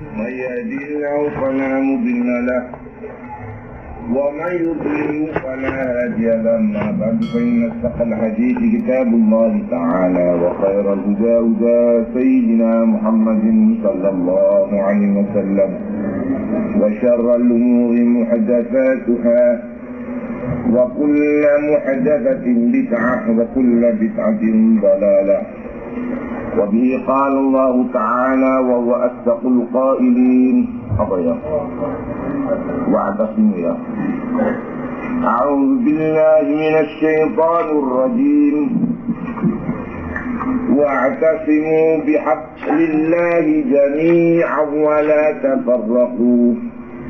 من يهدي الله فلا مضل له ومن يضلل فلا هادي له. أما بعد فإن أصدق الحديث كتاب الله تعالى وخير الهدى هدى سيدنا محمد صلى الله عليه وسلم وشر الأمور محدثاتها وكل محدثة بدعة وكل بدعة ضلالة. وبه قال الله تعالى وهو أصدق القائلين. أضيا واعتصموا أعوذ بالله من الشيطان الرجيم. واعتصموا بحبل الله جميعا ولا تفرقوا.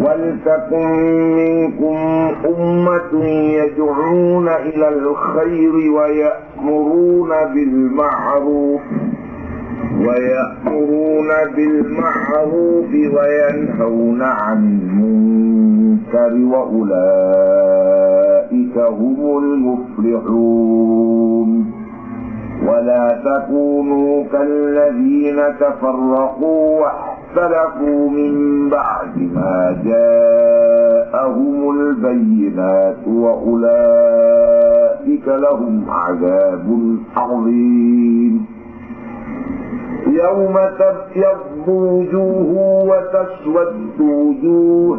ولتكن منكم أمة يدعون إلى الخير ويأمرون بالمعروف ويأمرون بالمعروف وينهون عن المنكر وأولئك هم المفلحون. ولا تكونوا كالذين تفرقوا واختلفوا من بعد ما جاءهم البينات وأولئك لهم عذاب عظيم. يوم تبيض وجوه وتسود وجوه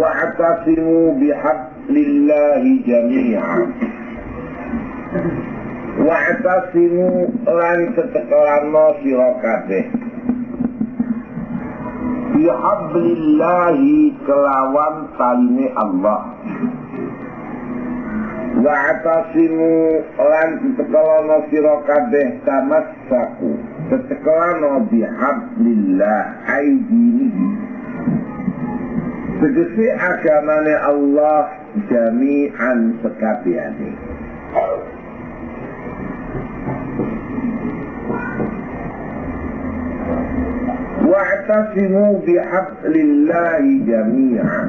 واعتصموا بحبل الله جميعا واعتصموا lan tetekelano sira kabeh bihablillahi kelawan taline Allah wa'tasimu lan tetekelano sira kabeh tamassaku tetekelano bihablillah aidinihi Tegesi agamane Allah jami'an sekabiane. Wa'tasimu bihablillahi jami'an.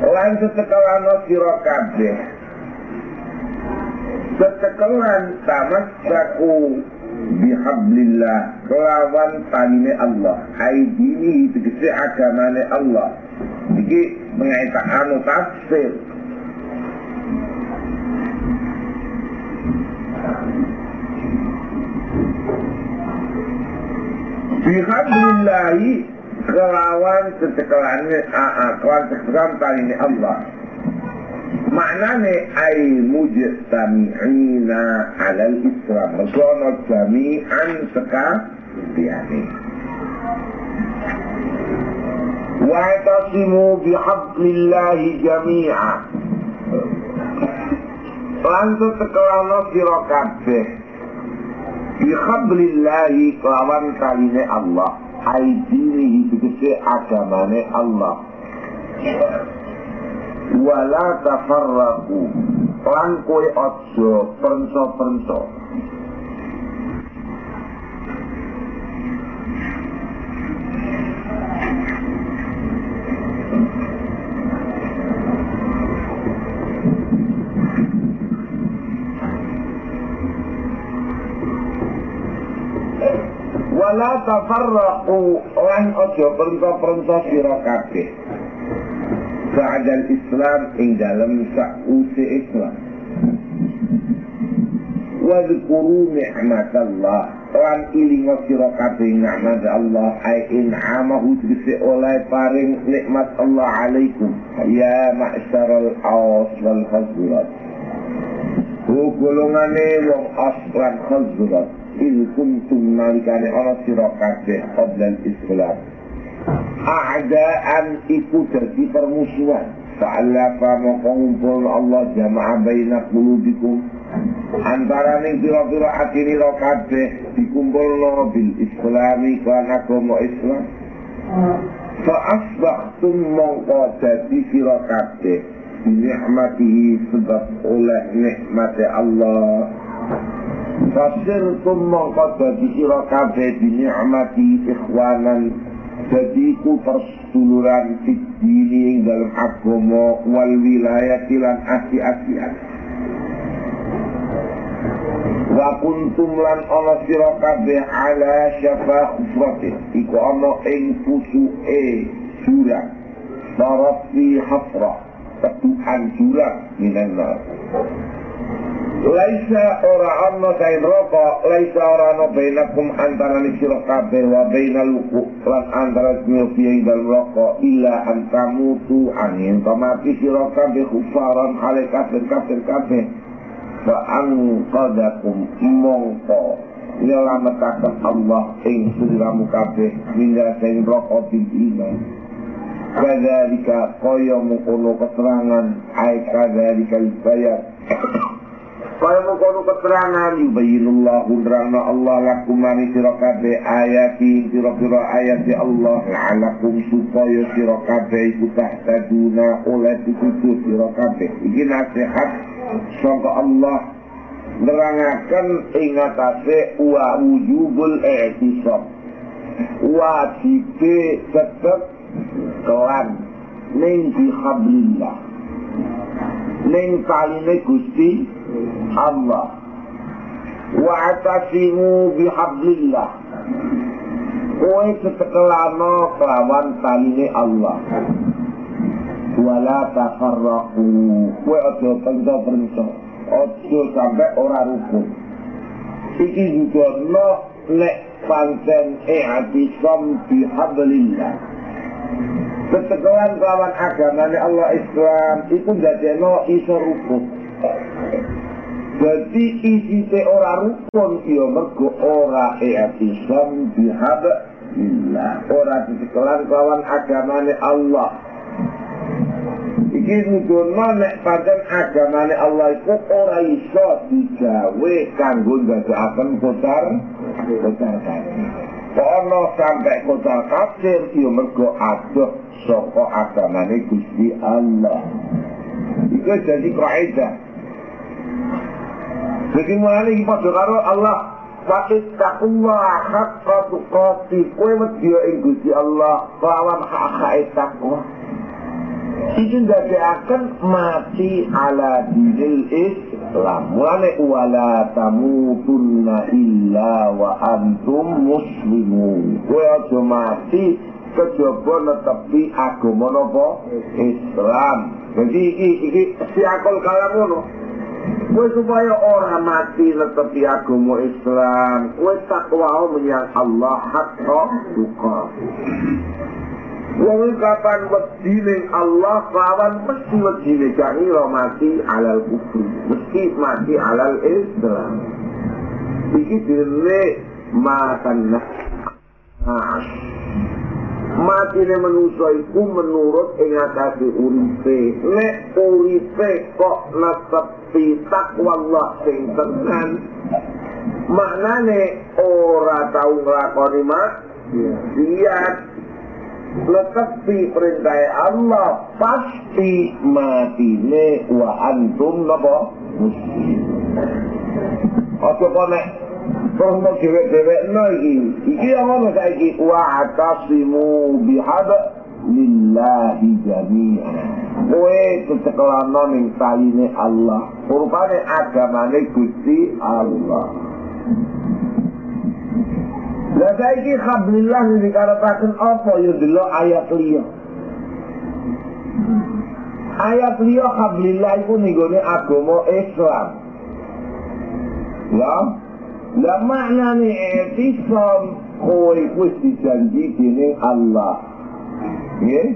Lan setekalano sira kabeh. Setekalan tamassaku bihablillah kelawan taline Allah. Aidini tegese agamane Allah. Iki mengaitak anu tafsir. Bihablillahi kelawan setekelannya aa kelawan setekelan kali ini Allah maknanya ay mujiz mujtami'ina alal islam mesono jami'an sekaliani wa'tasimu bihablillahi jami'a langsung sekelana sirokabeh bihablillahi kelawan kaline Allah aidinihi tegese agamane Allah. Wala tafarraqu. Lan kowe aja penso-penso wala tafarraqu lan aja penso-penso sira kabeh. Ba'dal Islam ing dalam sa'usi Islam. Wadhkuru ni'matallah Lan ilingo sira kabeh nikmat Allah ai in'amahu tegese oleh paring nikmat Allah alaikum. Ya ma'syaral awas wal khazrat. Ku golongane wong aslan khazrat il kuntum nalikane ana sira kabeh qabla Islam a'daan iku dadi permusuhan. Fa'alafa mongko Allah jama'a baina qulubikum. Antara ning pira-pira atine ro kabeh dikumpulno bil islami kan agama Islam. Fa asbahtum mongko dadi sira kabeh nikmatihi sebab oleh nikmate Allah Fasirtum mongko dadi sira kabeh bi nikmati ikhwanan. Jadi ku perseduluran dini ing dalam agama wal wilayah lan asi-asian. Wa kuntum lan ana sira kabeh ala syafa iku ana ing pusuke jurang. Tarafi hafra. Tetuhan jurang minan Laisa ora ana kain rokok, laisa ora ana bainakum antara sira kabeh wa bainal luku lan antara nyopi ing dalem rokok illa antamu tu angin. Mati sira kabeh kufaran hale kafir kafir kabeh. Fa anqadakum mongko. Nyelametaken Allah ing siramu kabeh hingga sing rokok bil iman Kadzalika kaya mengkono keterangan ai kadzalika bayar Kaya mengkono keterangan yubayinullahu nerangna Allah lakum mani sira kabeh ayati sira-sira ayat Allah la'alakum supaya sira kabeh iku tahtaduna oleh dituju sira kabeh iki nasihat sangka Allah nerangaken ing atase wa wujubul i'tisab. Wajib tetep kelan. Ning bihablillah ning taline Gusti Allah wa atasimu bihablillah kowe setekelano kelawan taline Allah. Wala tafarraqu. Kowe aja penco-penco aja sampe ora rukun. Iki juga no nek pancen i'tisam bihablillah. Ketekelan kelawan agamane Allah Islam itu dadekno iso rukun. Jadi isi te ora rukun iya mergo ora Islam bihab billah. Ora ketekelan kelawan agamane Allah. Iki nudono nek pancen agamane Allah iku ora iso digawe kanggo ndadekaken kocar kocar kafir. Ono sampai kocar kafir iya mergo adoh saka agamane Gusti Allah. Iku jadi kaidah. Jadi mulai iki padha karo Allah Fakit takullah haqqa tuqati. Kue wedi ing Gusti Allah Lawan hak-hak takwa. Iki akan mati ala dinil Islam. Mulane wala tamutunna illa wa antum muslimun. Kue aja mati kejaba netepi agama napa Islam. Jadi iki iki siakul kaya ngono. Kowe supaya ora mati netepi agama Islam, kowe takwa menyang Allah hakka tuqa. Wong kapan wedine Allah kawan mesti wedine jani mati alal kufri, mesti mati alal Islam. Iki dene makan nah. Mati ne manusa iku menurut ing atase uripe. Nek uripe kok netepi takwa Allah sing tenan. Maknane ora tau nglakoni mak siap netepi perintah Allah pasti matine wa antum napa muslim. Apa kok nek Contoh dewek-dewek no iki. Iki yang ngono saiki wa atasimu bihad lillahi jami'an. Kowe kecekelana ning taline Allah. Rupane agamane Gusti Allah. Lah saiki khablillah dikatakan apa ya delok ayat liya. Ayat liya khablillah iku ninggone agama Islam. Ya, lah maknane etisam kowe wis dijanji dening Allah. Nggih?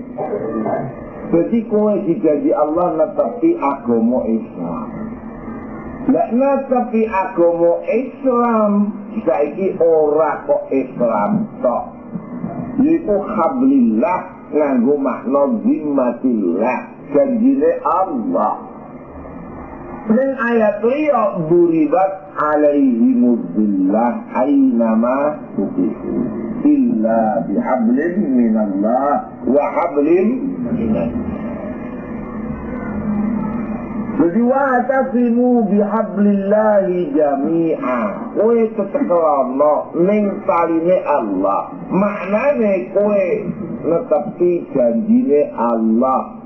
Jadi kowe dijanji Allah netepi agama Islam. Lah netepi agama Islam saiki ora kok Islam tok. Iku hablillah nganggo makna zimmatillah janjine Allah. Ning ayat liya duribat alaihim dhillah aynama tuqifu. Illa bihablin min Allah wa hablin Jadi wa'tasimu bihablillahi jami'a. Kowe tetekelana ning taline Allah. Maknane kowe netepi janjine Allah.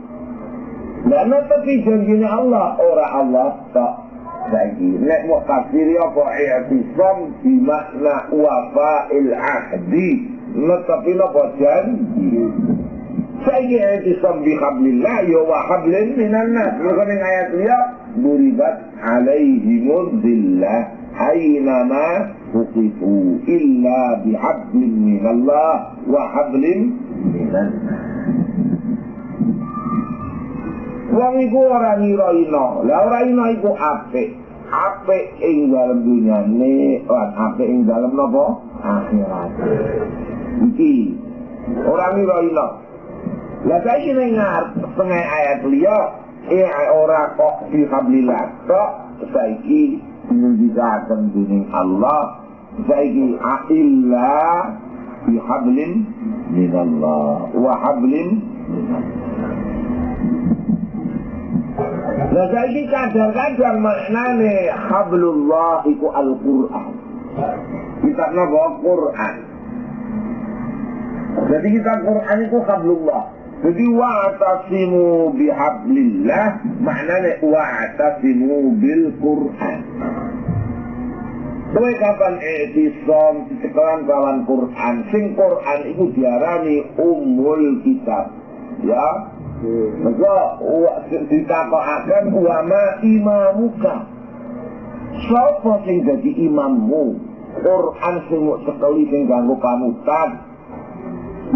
Dan tapi janjine Allah ora Allah tak وفائه لا وقصير وقعي في صمت معنى وفاء العهد نطفنا بوشان سيء اعتصام بحبل الله هو حبل من الناس لكن آيات اليوم ضربت عليهم الذلة أينما وقفوا إلا بحبل من الله وحبل من الناس Wong iku ora ngira ina. Lah ora ina iku apik. Apik ing dalem dunyane lan apik ing dalem napa? Akhirat. Iki ora ngira ina. Lah saiki ning tengah ayat liya eh ora kok fi hablillah. Kok saiki nyujidaken dening Allah saiki illa fi hablin min Allah wa hablin min Lah saiki kadang-kadang maknane hablullah iku Al-Qur'an. Kita napa Qur'an. Jadi kita Qur'an iku hablullah. Jadi wa'tasimu bihablillah maknane wa'tasimu bil Qur'an. Kowe kapan etisam sekarang kawan Quran, sing Quran itu diarani umul kitab. Ya, Maka ditakokaken ulama imamuka. Sapa sing dadi imammu? Quran sing sekali sing ganggu panutan.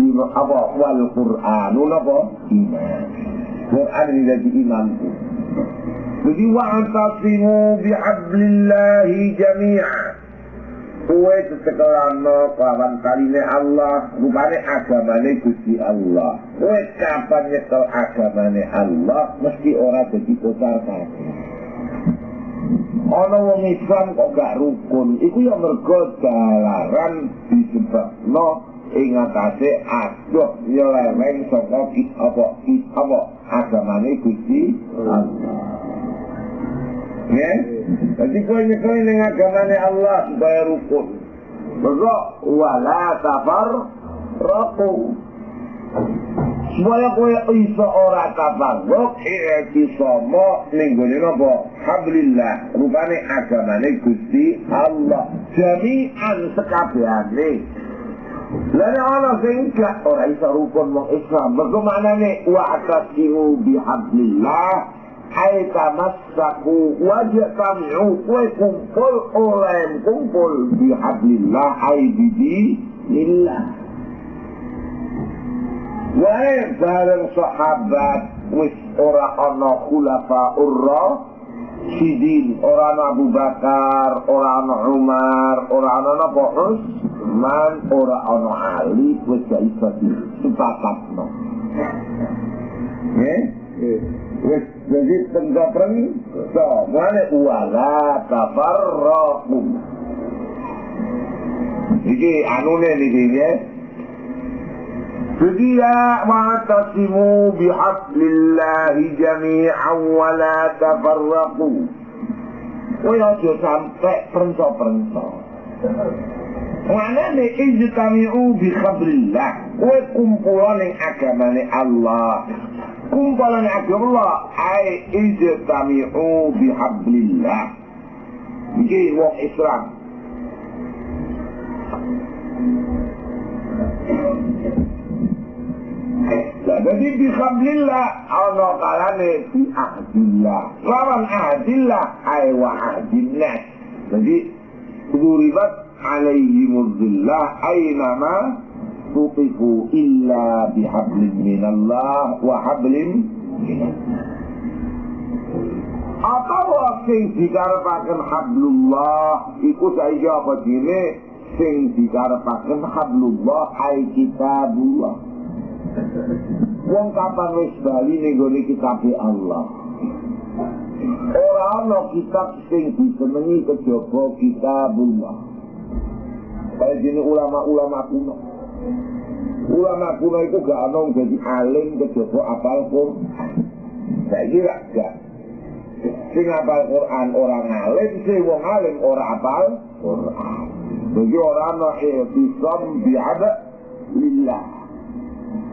Ima apa wal Quran apa? Imam. Quran ini jadi imamku. Jadi wa'tasimu bihablillahi jami'an. Kue setekelano kawan kaline Allah Rupane agamane Gusti Allah. Kue kapan nyekel agamane Allah Mesti ora jadi kotar kabeh. Ana wong Islam kok gak rukun. Iku ya mergo dalaran disebabno ing atase adoh nyeleweng saka apa apa agamane Gusti Allah. Ya. Jadi kau nyekel dengan agamanya Allah supaya rukun. Maka wala kafar roku. Supaya kau iso ora tabarruk i'tisama ning gone napa? Hablillah. Rupane agamane Gusti Allah. Jami'an sekabehane. Lalu ana sing gak ora iso rukun wong Islam. Bagaimana wa atasimu bihablillah Hai tamassaku wajah tami'u kue kumpul oleh kumpul di hadlillah hai bidi lillah Wae bareng sahabat wis ora ana khulafa urra sidin ora ana Abu Bakar, ora ana Umar, ora ana napa Utsman, ora ana Ali wis gak iso disepakatno. Nggih? Wis jadi tenggapreng so, mana wala tafarraqu. Iki anune niki nggih. Jadi ya wa'tasimu bihablillahi jami'an wa la tafarraqu. Kowe aja sampe prensa-prensa. Mana nih ijtami'u bi khabrillah. Kowe kumpulan ning agamane Allah. kumpulan agama ai ijtami'u bihablillah iki wong Islam Lah jadi bihablillah ana kalane fi ahdillah. Lawan ahdillah ai wa ahdinnas. Jadi duribat alaihimuz dhillah ainama tuqifu illa bihablin minallah wa hablin minallah. Apa sing dikarepaken hablullah iku saiki apa dene sing dikarepaken hablullah ay kitabullah. Wong kapan wis bali ning gone kitab Allah. Ora ana kitab sing disenengi kejaba kitabullah. Kaya dene ulama-ulama kuno. Ulama kuno itu gak ana jadi alim kejaba apal Quran. Saiki gak gak. Sing apal Quran orang alim, sing wong alim ora apal Quran. Jadi ora ana ihtisam bi'ada lillah.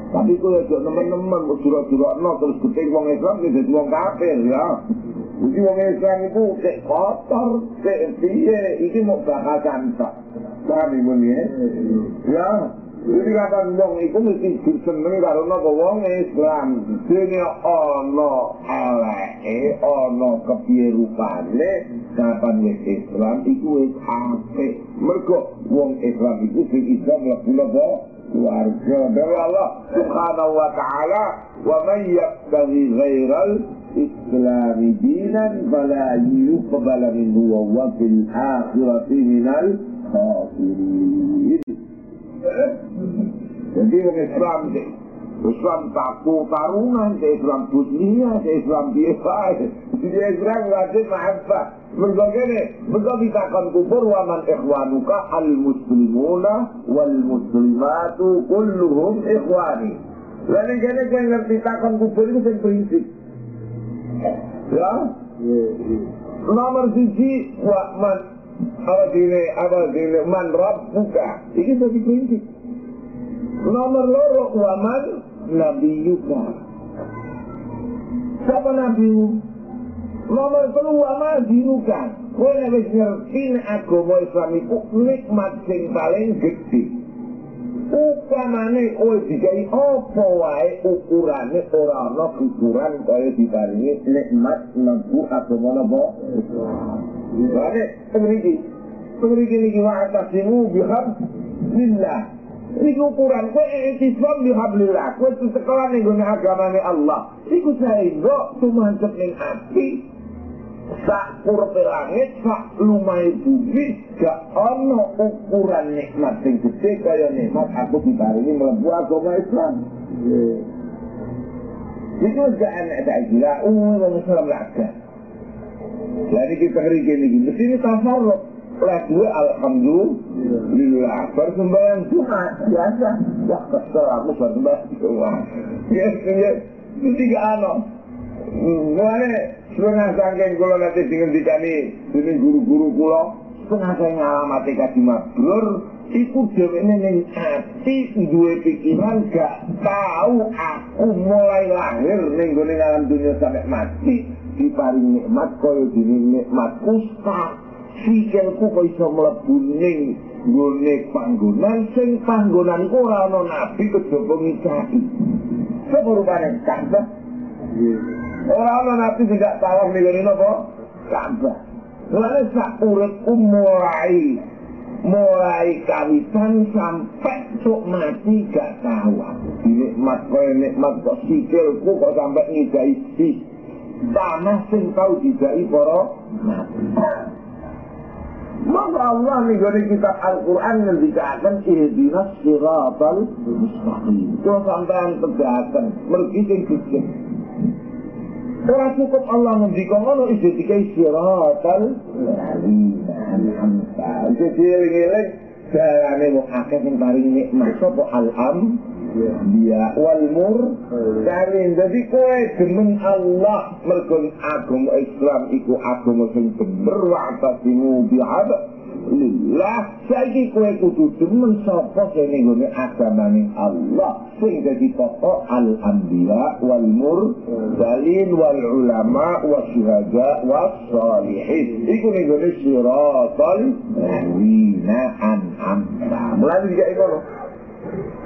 Tapi itu ya teman-teman surah-surah no terus ketik wong Islam jadi wong kafir ya. Jadi wong Islam itu kayak kotor, kayak piye, ini mau bakal cantik. Paham ibu ya? Ya. Kata wong itu mesti diseneng karo napa wong Islam. Dene ana eleke, ana kepiye rupane, kapan wis Islam iku wis apik. Mergo wong Islam iku sing iso mlebu napa? warga dari Allah subhanahu wa ta'ala wa man yabtaghi ghairal islam dinan fala yuqbal minhu wa fil akhirati minal क्योंकि वो विश्राम दे विश्राम का को कारून है विश्राम पूजनीय है विश्राम दिए विश्राम वासे महत्ता वगैरे विकासांतू सर्वांना इखवानुका अल मुस्लिमोन वल मुस्लिमातु कुल्लुहुम इखवानी lalu jadi kau ngerti takon kubur itu sing prinsip. Ya? Nomor siji wa apa dine apa dine man rabbuka. Ini jadi prinsip. Nomor loro wa man nabiyuka. Siapa nabimu? Nomor telu wa dinukan. Kowe nek wis ngerti agama Islam iku nikmat sing paling gedhe. Ukamane kowe dikai apa wae ukurane ora ana ukuran kaya diparingi nikmat nembu agama napa? Makanya pengerti. Pengerti ini wa'atasimu bihab lillah. Ini ukuran kue iktisam bihab lillah. Kue setelah nih guna agamanya Allah. ini Iku sehingga cuma ning api, Sak kurpe langit, sak lumai bumi, gak ono ukuran nikmat sing gede kaya nikmat aku ini melebu agama Islam. Iya. Itu gak enak tak gila, umum Islam lah laga. Jadi kita hari gini, mesti ini. Lah dua alhamdulillah bersembahyang Jumat biasa. Ya kesel aku bersembahyang Jumat. Ya, ya, itu tiga ano. Mulane setengah sangking kula nanti dengan dikani ini guru-guru kula setengah saya ngalamati kaji mabrur iku dheweke ning ati duwe pikiran gak tahu aku mulai lahir ning gone alam dunia sampai mati diparing nikmat kaya dene nikmat. Ustaz sikilku kok iso mlebu ning gone panggonan sing panggonan ku ora ana nabi kejaba ngicaki sapa rupane kabeh Ora ana nabi tidak tawaf ning ngene napa? Ka'bah. Lalu sak uripku mulai mulai kawitan sampai cuk mati gak tahu nikmat kaya nikmat kok sikilku kok sampai ngidai. si tanah sing tau didai para Maka Allah nih dari kitab Al-Quran yang dikatakan Ihdinas siratal mustaqim. Itu sampai tegakkan Mergiting kucing Ora cukup Allah ngendika ngono iso dikai siratal an'amta. Jadi eling-eling dalane wong akeh sing paring nikmat sapa? Al-am dia wal mur. Kali jadi kowe demen Allah. Mergo agama Islam iku agama sing bener wa tasimu bi'ad lillah saiki kowe kudu demen sapa sing nggone agamane Allah. Sing dadi pokok al anbiya wal mursalin wal ulama wasyuhada was salihin. Iku nggone siratal ladzina an'amta mulai iki ngono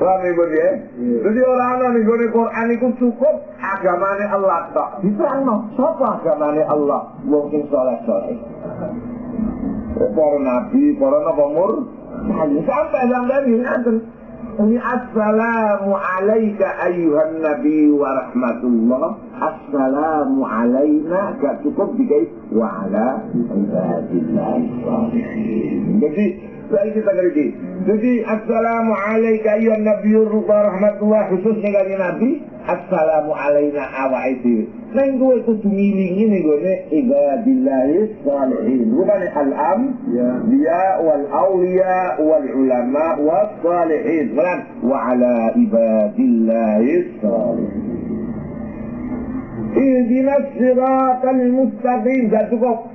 Paham ibu dia? Jadi orang-orang nih gue Quran itu cukup agamanya Allah tak. Diterang no, siapa agamanya Allah? Mungkin soleh-soleh. para nabi, para nabamur sampai sampai ini ini assalamu alaika ayuhan nabi wa rahmatullah assalamu alaina gak cukup dikait wa ala ibadillah jadi saya kita ngerti jadi assalamu alaika ayuhan nabi wa rahmatullah khususnya kali nabi assalamu alaina awa itu nang gue kudu ngilingi nih gue ibadillahi salihin bukan al-am dia wal awliya wal ulama was salihin bukan wa ala ibadillahi salihin اهدنا الصراط المستقيم ده cukup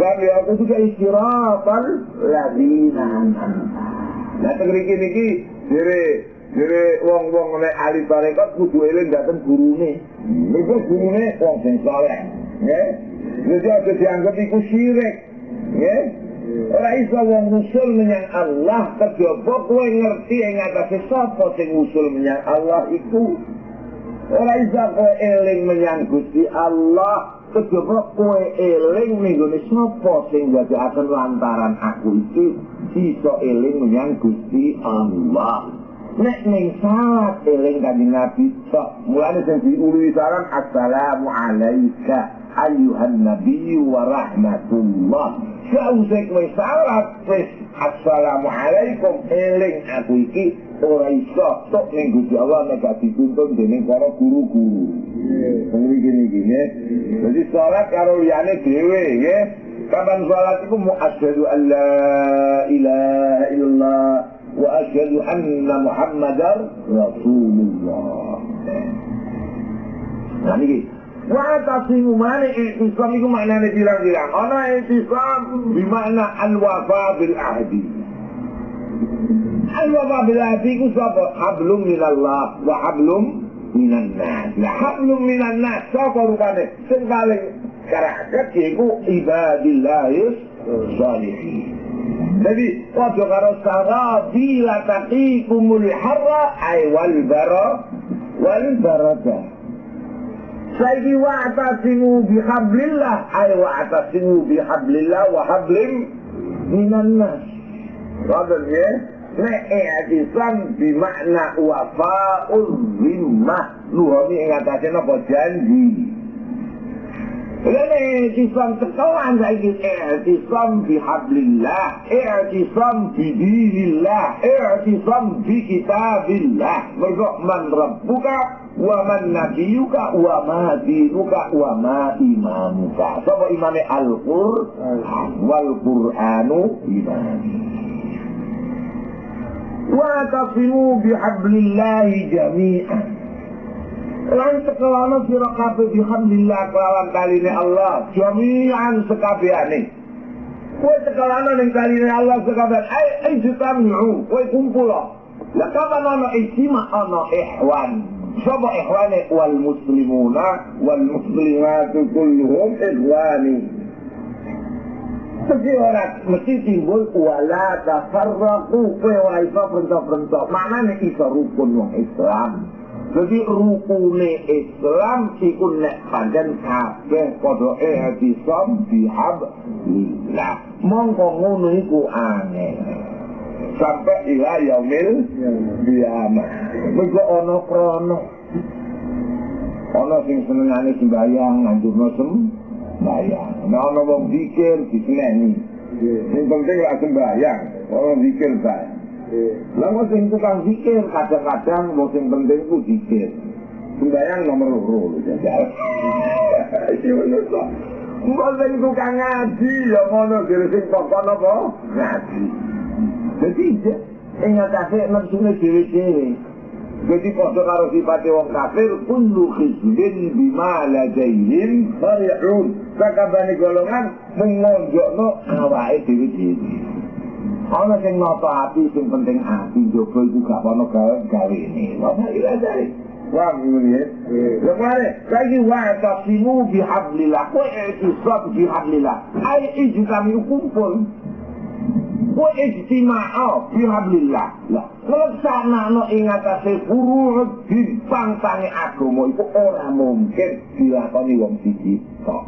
kami aku juga istirahat ladina Nah, tegri kini ki, dire Jadi wong-wong nek ahli tarekat kudu eling dateng gurune. Niku gurune wong sing saleh, nggih. Jadi aja dianggap iku syirik, nggih. Ora iso wong usul menyang Allah kejaba kowe ngerti ing atase sapa sing usul menyang Allah iku. Ora iso kowe eling menyang Gusti Allah kejaba kowe eling ning gone sapa sing akan lantaran aku iki iso eling menyang Gusti Allah. nek ning salat eling kanjeng Nabi tok mulane sing diului saran assalamu alayka ayuhan nabi wa rahmatullah. Sausik wis salat assalamualaikum. Eling aku iki ora iso. Tok ning Gusti Allah nek dituntun dening para guru-guru. Iya. Ngene gini gini ya. jadi salat karo liyane dhewe ya. kapan salat iku? Mu asyhadu ilaha illallah wa asyhadu anna muhammadar rasulullah. Nah, ini واعتصم مانع الاعتصام يقول معناه نجي لأن هنا اعتصام بمعنى الوفاء بالعهد. الوفاء بالعهد يقول صبر حبل من الله وحبل من الناس. حبل من الناس. صبر وبعدين شو قال كرهتك يقول عباد الله الصالحين. الذي فجر السرابيل تقيكم الحر أي والبر والبركة. Saiki wa atasimu bihablillah ay wa atasimu bihablillah wa hablim minan nas. Ngoten nggih. Ya. Nek ihtisan bi makna wafa'ul zimmah nuhami ing atase napa janji. Lene ihtisam ketawan saiki ihtisam bi hablillah, ihtisam bi dinillah, ihtisam bi kitabillah. Man rabbuka waman nabiyuka wa ma dinuka wa ma imamuka. Sapa imame al-Qur'an wal Qur'anu imam wa tasimu bihablillahi jami'an lan sekelana sira kabeh bihamdillah kelawan taline Allah jami'an sekabehane kowe sekelana ning taline Allah sekabehane ai ijtami'u kowe kumpul. Lah kapan ana ijtima ana ihwan? Wal muslimuna wal muslimatu kulluhum ihwani. Jadi orang mesti timbul wala tafarraqu kowe ora iso bentok-bentok. Maknane iso rukun wong Islam. Jadi rukune Islam iku nek pancen kabeh padha ihtisam bihablillah. mongko ngono iku aneh sampai ila yaumil kiamah mergo ana krana ana sing senengane sembayang nganjurno sembayang nek ana wong zikir diseneni sing penting lak sembayang ana zikir bae Lalu sing tukang zikir kadang-kadang mau sing penting ku zikir. Sembayang nomor loro jajal. Iki menurut Mbak sing tukang ngaji ya ngono dhewe sing pokok napa? Ngaji. Jadi ingat kasih nafsune dhewe-dhewe. Jadi padha karo sifate wong kafir kullu hizbin bima ladaihim farihun. Sakabane golongan mengonjokno awake dhewe-dhewe. Ana sing nata ati sing penting ati njaba iku gak ono gawe ini. Apa ila dari? Wah, ini ya. Kemana? Lagi wa tasimu bihablillah. Kau iktisab bihablillah. Ay ijtami kumpul. Kau ijtima'ah bihablillah. Lah, sana no ingatase furu' di pangtange agama itu ora mungkin dilakoni wong siji tok.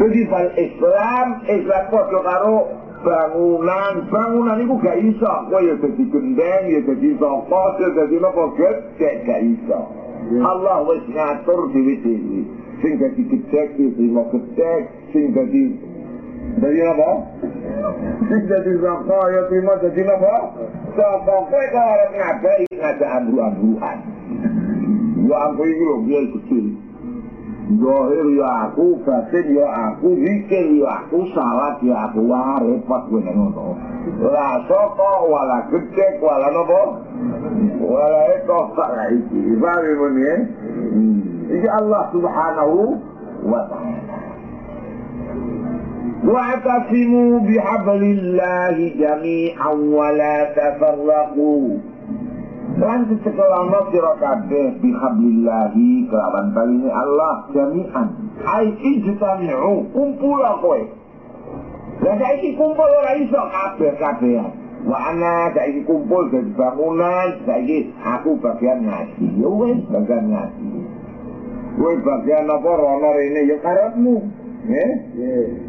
Jadi fal Islam, Islam padha karo bangunan, bangunan itu gak iso. Kowe ya dadi gendeng, ya dadi sapa, ya dadi napa gede gak iso. Allah wis ngatur dhewe-dhewe. Sing dadi gedek ya terima gedek, sing dadi Jadi apa? Dadi sapa ya terima dadi napa? Sapa kowe kok arep ngabai ngajak ambru-ambruan. Ya aku iki lho biar kecil. Zohir ya aku, batin ya aku, zikir ya aku, salat ya aku, wah repot gue ngono. Lah soko, wala gedek, wala nopo, wala eko, tak iki. Paham ya mun ya? Iki Allah subhanahu wa ta'ala. واعتصموا بحبل الله جميعا ولا تفرقوا Lan sekelama sira kabeh bihablillahi kelawan baline Allah jami'an. Ai ijtami'u kumpul kowe. Lah saiki kumpul ora iso kabeh kabehan. Wa ana saiki kumpul dadi bangunan, saiki aku bagian ngaji. Ya wis bagian ngaji. Kowe bagian apa rono rene ya karepmu. Nggih.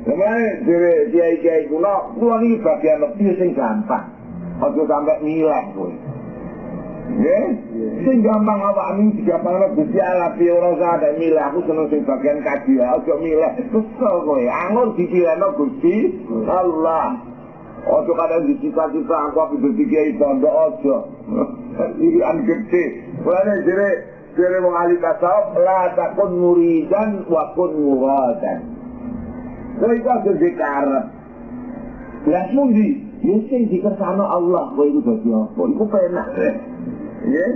Sampeyan dhewe kiai-kiai kula, kula iki bagian lebih sing gampang. Aja sampe milih kowe. Nggih, sing gampang awakmu digampangno Gusti Allah piye ora usah ada milih aku seneng sing bagian kaji aja milih kesel kowe angon dipilihno Gusti Allah Ojo kadang dicita-cita aku apa dadi kiai pondok ojo. Iki an gede. Mulane jere jere wong ahli tasawuf la takun muridan wa kun muradan. Kowe iku aja dikarep. Lah mundi? Ya sing dikersano Allah kowe iku dadi apa? Iku penak. Nggih.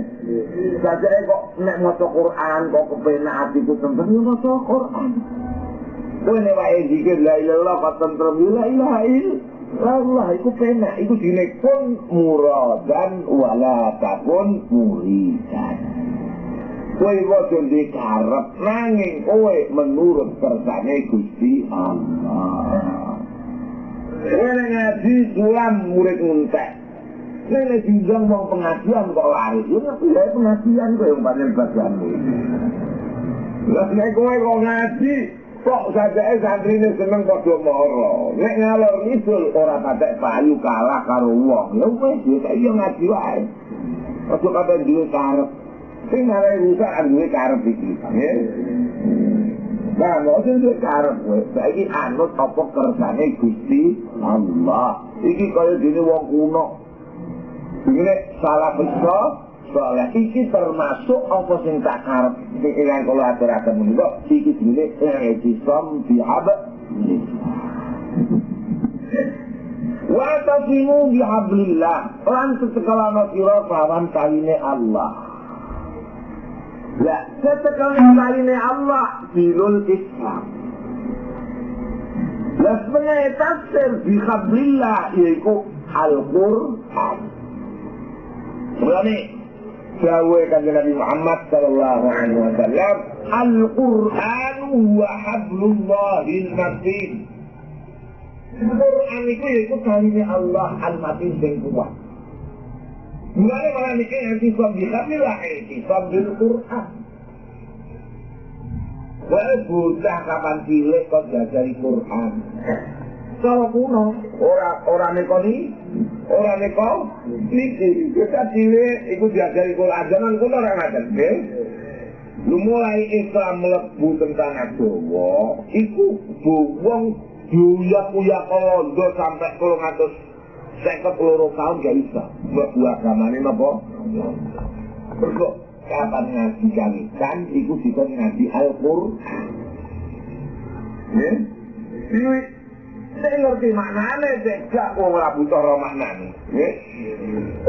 Sajake kok nek maca Quran kok kepenak atiku tentrem yo maca Quran. Kowe nek wae zikir la ilallah kok tentrem la ilaha illallah iku penak iku dine kun muradan wala takun muridan. Kowe wae dikarep nanging kowe menurut kersane Gusti Allah. Kowe ngaji sulam murid nguntek. Nenek jinjang mau pengajian kok lari. Tapi ya pengajian kok yang banyak bagian ini. Lah nek kowe kok ngaji, kok sajake santri ini seneng padha moro. Nek ngalor ngidul ora patek payu kalah karo wong. Ya wis ya saya ngaji wae. Aja kate duwe karep. Sing ngarai rusak duwe karep iki. Ya. Nah, mau duwe karep kowe. Saiki anut apa kersane Gusti Allah. Iki kaya dene wong kuno. Ini salah besar, soalnya iki termasuk apa sing tak karep pikiran kalau atur-atur menika iki dene i'tisam bihab Wa tasimu bihablillah lan setekalana sira kawan kaline Allah Ya, setekalana kaline Allah dinul Islam sebenarnya tafsir bihablillah yaitu Al-Qur'an Mulane dawe kanjeng Nabi Muhammad sallallahu alaihi wasallam Al-Qur'an wa hablullahil matin. Quran itu yaitu kaline Allah al-matin sing kuat. Mulane malah niki nanti sob bihamillah iki sob bil Quran. Wae bocah kapan cilik kok jajari Quran. Jawa kuno. Ora ora nekoni ora neko niki kita cilik iku diajari Quran zaman kuno ora ngaten nggih lu mulai Islam mlebu tentang agama iku wong diuyak uyak londo sampai kalau seket loro tahun gak bisa mlebu agama ini apa Berkok kapan ngaji kan iku bisa ngaji Al-Qur'an. Ya? Saya ngerti maknanya, saya gak mau ora butuh roh maknanya.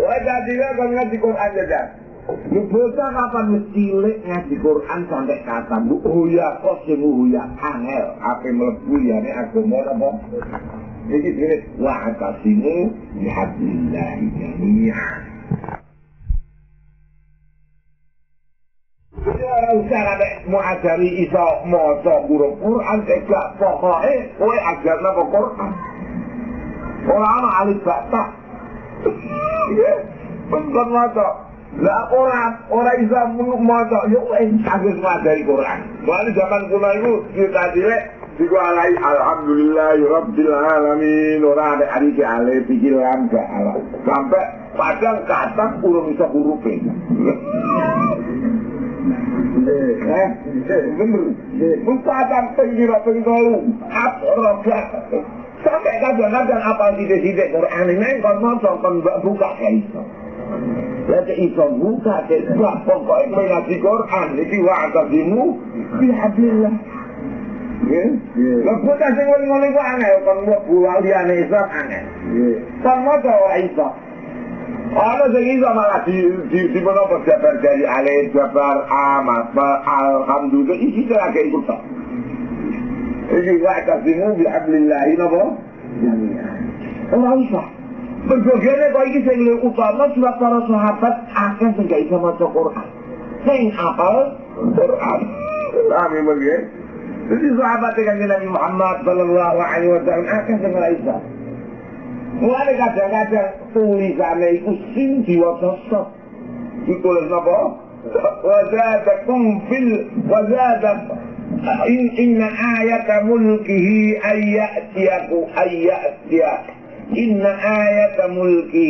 Wah, jadi lah kan ngaji Quran aja. Lu bocah kapan cilik ngaji Quran sampai kata bu huya kok sing huya angel. Apa mlebu ya ne agama apa jadi gini wa atasimu bihablillahi jami'an ora usah nek mau ajari iso maca huruf Quran tegak pokoke kowe ajarna kok Quran? Ora ana alif bata Bukan maca lah ora ora iso maca yo wis kagem ngajari Quran Soalnya zaman kuno itu kita dilek Diku alai alhamdulillah rabbil alamin ora ada hari ke alif pikir lam sampai padang kata urung iso hurufe Eh, bener. Mustahadan pengira penggolu. Apa Sampai kadang-kadang apa tidak-tidak Quran ini kan mau buka kayak itu. Itamu sakit Sebab pokoknya Menasi Quran Ini wa'atasimu Bihablillah Lepas tak sing ngene ku aneh kan kon mlebu liyane Islam aneh. Kan maca ora iso. Ana sing iso malah di di di mana jabar dari alif jabar amat alhamdulillah iki ora kayak ikut. Iki gak kasimu bi hablillah napa? Jami'an. Allah iso. Berjogetnya kok ini sing utama sebab para sahabat akan sehingga bisa maca Quran. Sing apal Quran. Amin bagian. Jadi sahabat dengan Nabi Muhammad Sallallahu Alaihi Wasallam akan sehingga bisa. Mulai kadang-kadang tulisannya itu sing diwasosok. Ditulis apa? Wazadakum fil wazadakum إن, إن آية ملكه أن يأتيك أن يأتيك इन आयत मुल्की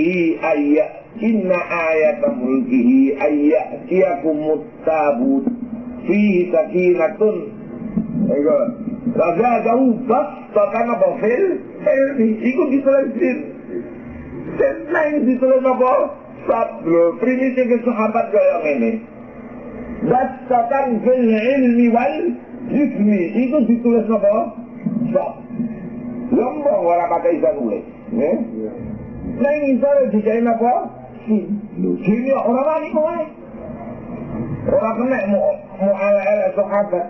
अय्या इन आयत मुल्की अय्या किया कुमुत्ताबूत फ़ी सकीनतुन देखो فزادوا بسطة في العلم يقول في سورة الدين Selain di dalam apa? Sablo, primisi ke sahabat kayak ini. Dasatan fil ilmi wal jismi. Itu ditulis apa? Sab. Lombong orang pakai ikan ulis. ね何にされてちゃいますか君は علماء ليكم إيه ورغم على على صحابة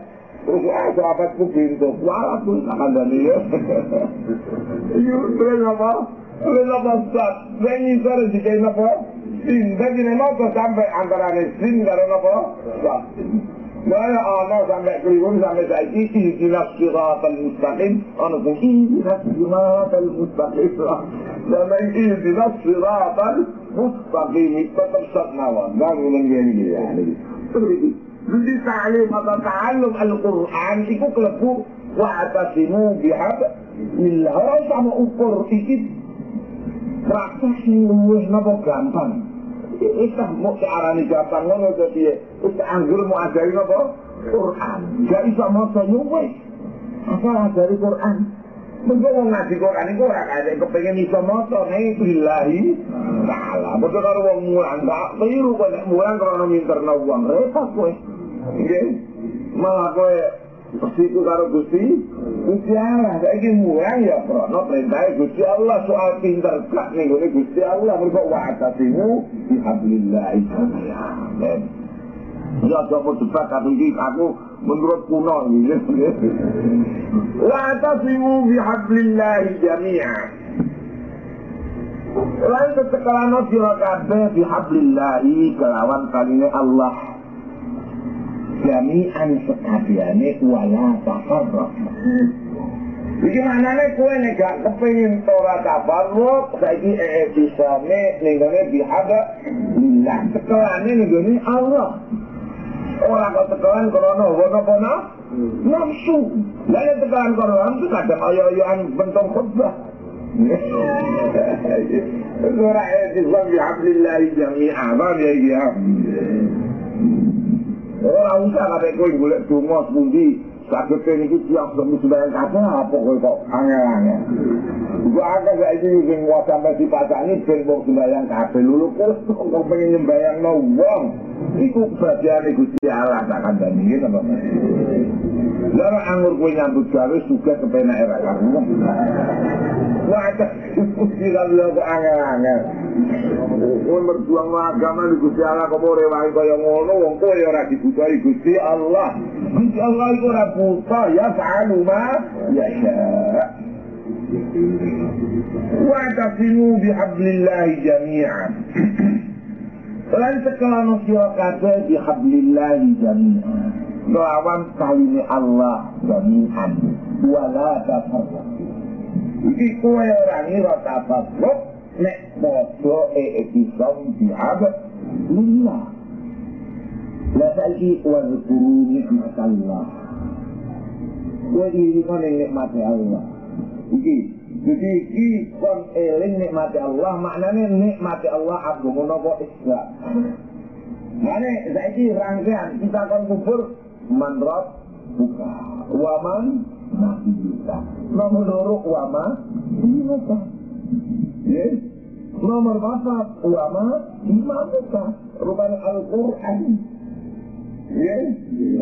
صحابة كبيرتهم وعرفوا الحمدانية يقول لنا لنا بصات زي سرج كي نفر سين ده جنة ما تصعب عن براني سين ده نفر صح ولا أعماضا يأكلون مساكين اهدنا الصراط المستقيم أنا أقول اهدنا الصراط المستقيم لما اهدنا الصراط المستقيم فتبسطنا وانظروا من جميل يعني بدي تعليم تعلم القرآن يقول لكم واعتصموا بحبل الله sama ukur sedikit praktek sing luwih gampang Isah mau searani gampang ngono jadi Isah anggur mau ajari napa Quran. Gak bisa maca nyuwih. Apa ajari Quran? Mungkin mau ngaji Quran itu orang ada yang kepengen bisa maca nih billahi ta'ala. Betul kalau wong mulang gak keliru kok mulang kalau minterna uang repot kowe. Nggih. Malah kowe Gusti karo Gusti Gusti Allah saiki mulang ya krono perintahe Gusti Allah soal pinter gak ning gone Gusti Allah mergo wa'atasimu bi hablillah Amin. Ya coba debat karo iki aku menurut kuno iki. Wa'atasimu hablillah jami'an. Lain ketekalano sira kabeh bi hablillah kelawan kaline Allah jami'an sekabiane wala tafarraq. Iki manane kowe nek gak kepengin ora tafarraq, saiki ee bisane ning gone bihada lillah. Tekelane ning gone Allah. Ora kok tekelan krana wono-wono Nafsu. Lah yang tekan Quran itu kadang ayo-ayoan bentong khutbah. Ora Islam bi hablillah jami'a, paham ya iki ya. Ora usah kabeh kowe golek donga sepundi, Sakit ini itu tiap sembuh sembahyang kata apa kau kok angel-angel. Gua agak gak ini yang gua sampai di pasar ini ben mau sembahyang kata lulu terus kau pengen nyembahyang no wong. Iku bagian iku si Allah tak akan dan ini apa Lalu anggur kue nyambut gawe suka kepenak era kamu. Wah, ada kira bilang kok angel-angel. Kowe berjuang agama di Gusti Allah kok mau rewangi kaya ngono wong kowe ora dibutuhi Gusti Allah. Gusti Allah iku ora buta ya fa'alu ma yasha. Wa tasimu bihablillahi jami'an. Lan sekelana sira kabeh bihablillahi jami'an. Lawan kalime Allah jami'an. Wala tafarraqu. Iki kowe ora ngira tafarraq Nek e eh, iktisam eh, bi'abad lillah. Lagi wa zukuru nikmat Allah. Jadi ini kan nikmat ya Allah. Iki. Jadi iki kon eling nikmati ya Allah. Maknanya nikmat ya Allah agung nopo isra. Mane saiki rangkaian kita akan kubur manrot buka. Waman mahiyuta. Nomor loro wama mahiyuta. Ya. Nomor empat wama dimata. Rupanya Al-Quran. Ya.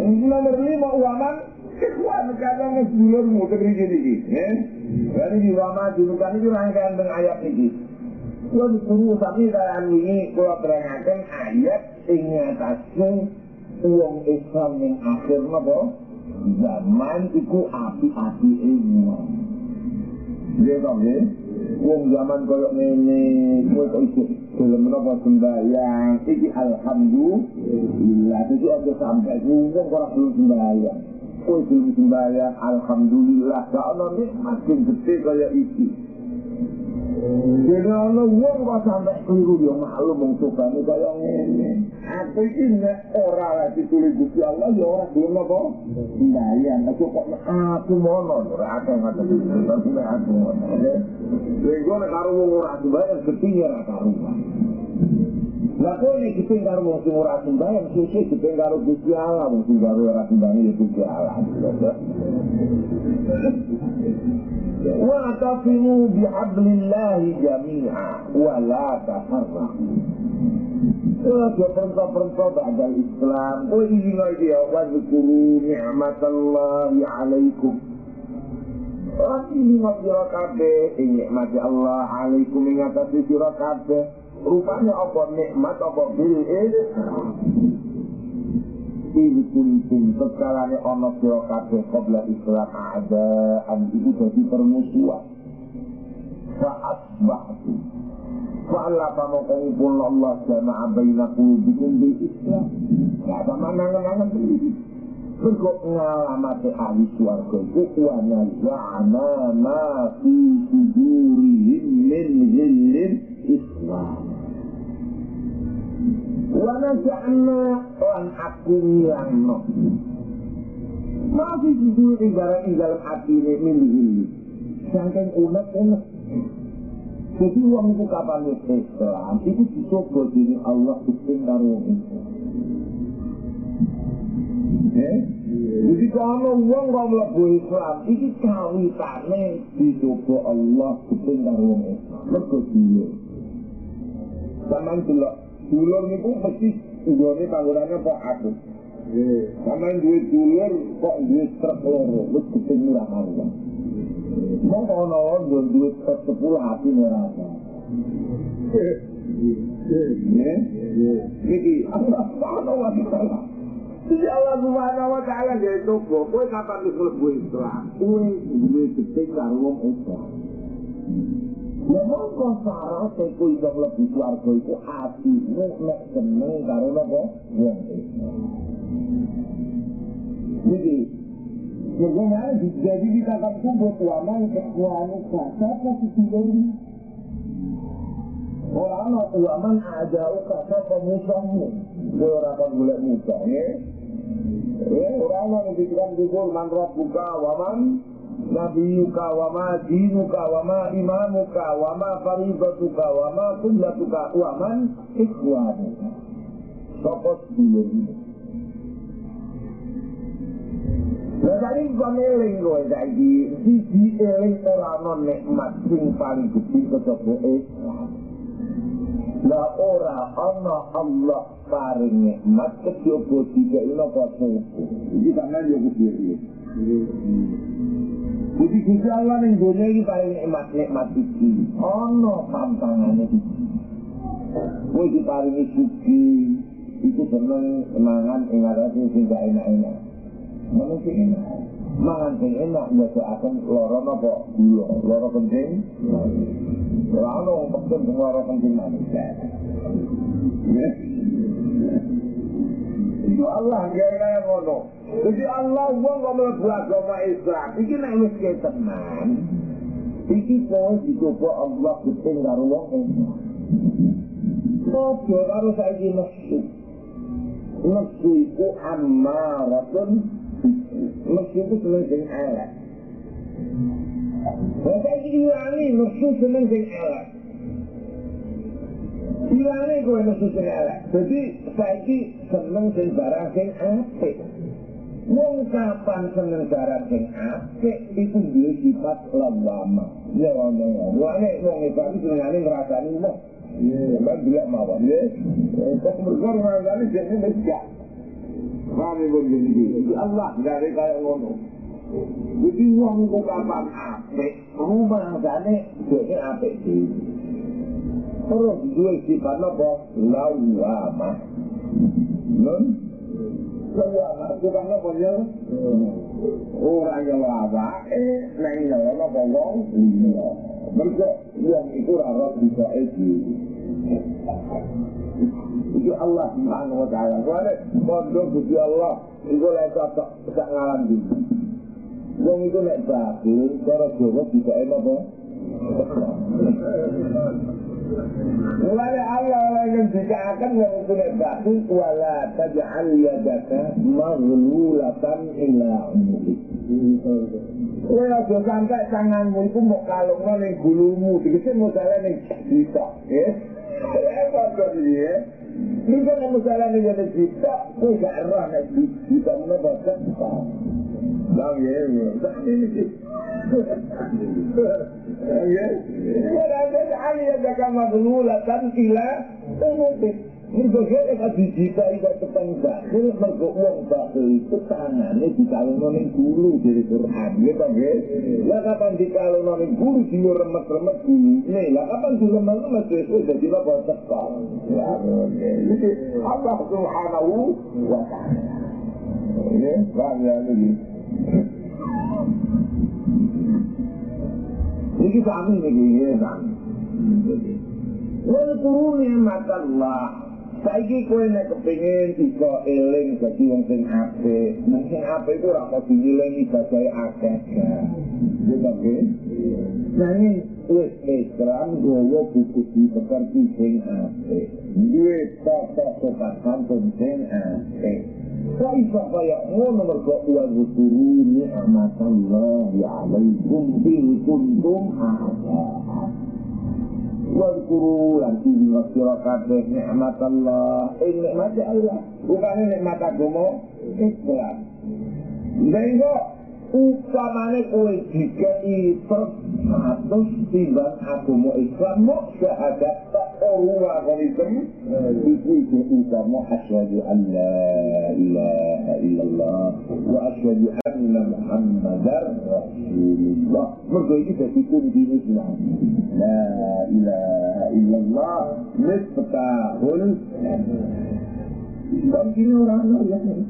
Nomor lima waman Ikhwan kadang sebelum muter di sini. Ya. Jadi di wama junukan itu rangkaian dengan ayat ini. Kalau disuruh tapi dalam ini kalau terangkan ayat ini atasnya uang Islam yang akhir apa? zaman iku api-api ilmuwan. Dia ya? Wong zaman koyo ngene, kowe kok iso gelem napa sembahyang, iki alhamdulillah. Jadi aja sampai wong ora belum sembahyang. Kowe belum sembahyang, alhamdulillah. Gak ono nikmat sing gede kaya iki. Jadi ana wong kok sampe keliru ya maklum wong sukane kaya ngene. Aku iki nek ora ora ditulis Gusti Allah ya ora gelem apa? Mbayang, aku kok aku mono ora akeh ngoten iki. Tapi nek aku mono. Lego nek karo wong ora sembayang ketinggal ora karo. Lakoni kuping karo wong sing ora sembahyang, suci kuping karo Gusti Allah, wong sing karo ora alam. Ya Allah. Gitu wa tafimu bi hablillah jami'a wa la tafarraqu. Ojo perintah-perintah Islam. Oh ini lagi ya? wa zikru ni'matallahi alaikum. Lagi ingat sira nikmati Allah alaikum ing atase. Rupanya apa nikmat apa bil'il Inkuntum sekalanya ono siro kabeh qabla islam adaan itu jadi permusuhan. Saat bahtu Fa'ala kamu kumpul Allah jama'a bainakum bikin di islam Gak ada manangan-angan sendiri. Berkok ngalamati ahli suarga Kukwana Wa ma'fi ma fi sudurihim min ghillin islam Wana ja'na lan aku ngilangno. Masih judul tinggalan ing dalam hati ini milih ini. Sangking unek-unek. Jadi uang itu kapan Islam, itu dicoba diri Allah kuping karo itu. Eh? Jadi kalau uang kau melebu Islam, ini kawitane dicoba Allah kuping karo Islam. Mereka dia. Sama itu dulur niku mesti nggone panggonane kok aku. Sama duwe dulur kok duwe truk loro, wis kuping murah karuan. Mau ono duwe duwe truk sepuluh hati ora apa. Iki Allah subhanahu wa ta'ala. Jadi Allah subhanahu wa ta'ala dia itu kowe kapan wis mlebu Islam? Duwe kuping karo wong Islam. Mongko syaratnya kuwi itu lebih swarga iku hatimu nek seneng karo napa wong Islam. Jadi, Jangan ada jadi kita akan kubur tuaman kekuatan kata kasih tidur. Orang tuaman ada kata pemusahmu. Dia orang akan boleh musah ya. Ya orang anak yang dikira kubur mantra buka waman nabiyuka wa ma dinuka wa ma imamuka wa ma faribatuka wa ma kullatuka wa man ikhwanuka. Sapa sebelum ini? Lah saiki kon eling kowe saiki, siji eling ora ana nikmat sing paling gedhe kejaba Islam. Lah ora ana Allah paring nikmat kejaba dikek napa suku. Iki sampeyan yo kudu iki. Jadi Gusti Allah ning dunia iki paling nikmat-nikmat iki. Ana pampangane iki. Kowe diparingi suci, itu seneng semangan ing arep sing gak enak-enak. Mana enak? Mangan sing enak biasa akan loro apa gula, loro kencing. Ora ono wong peken sing loro kencing manusia. Itu Allah gaya ngono. Jadi Allah wong kok mlebu agama Islam, iki nek wis ketenan. Iki kok dicoba Allah kuting karo wong enak. Sopo karo saiki nafsu. Nafsu iku ammaratun nafsu itu seneng sing elek. Diwangi nafsu seneng sing elek. Diwangi kowe nafsu sing elek. Jadi saiki seneng sing barang sing apik. Wong kapan seneng barang sing apik iku duwe sifat lama. Ya ngono. Wong wong iki senengane ngrasani wong. Ya, kan dia mawon ya. Kok mergo ngrasani jadi mesya. Kami pun gini Jadi Allah dari kaya ngono. Jadi wong kok kapan apik, rumah dhewe apik sih. Terus duwe sifat apa? Lawama. Non? Lawama itu kan apa ya? Orang yang lama, eh, neng neng apa wong? Mereka yang itu rara bisa eki. Itu Allah subhanahu wa ta'ala. Soalnya, pondok Gusti Allah, itu leka tak tak ngalam dulu. Wong itu nek bakil, cara Jawa bisa enak apa? Mulai Allah yang dikatakan yang nek bakil, wala taj'al yadaka maghlulatan illa umuri. Kowe aja sampe tanganmu iku mau kalungno ning gulumu, dikese modale ning kita, ya. Repot kok ya. Ini kan misalnya nih jadi kita, kowe gak erah nek kita menapa kan? Bang ya, tak ini sih. Ya, ya ada ali ada kama dulu latan ila. Ini bagaimana kan dijita itu tepang bakil, mergo uang bakil itu tangannya dikalung ning gulu dari Quran, ya bang ya. Lah kapan dikalung ning gulu di remet-remet gulu, nih lah kapan di remet-remet itu jadi apa tekal. Ya, jadi Allah subhanahu wa ta'ala. Ya, bang ya ini. Ini kami ini, ya kami. Wal kuruni Allah Saiki kowe nek kepengin iso eling dadi wong sing apik, nek sing apik iku ora kok diilingi bajae akeh. Ya oke. Nanging wis Islam gowo buku di seperti sing apik. Duwe sopan santun sing apik. كيف فيأمون ويذكروا نعمة الله عليكم إن كنتم أعداء Wadkuru lan ingat sira kabeh nikmat Allah. Nikmat Allah, bukan nikmat agama Islam. Lha kok utamane kowe dikai tersatus timbang agama Islam mau syahadat tak orang agama itu itu utama asyhadu an la ilaha illallah wa asyhadu anna muhammadar rasulullah mergo iki dadi kunci Islam la ilaha illallah miftahul dan kini orang yang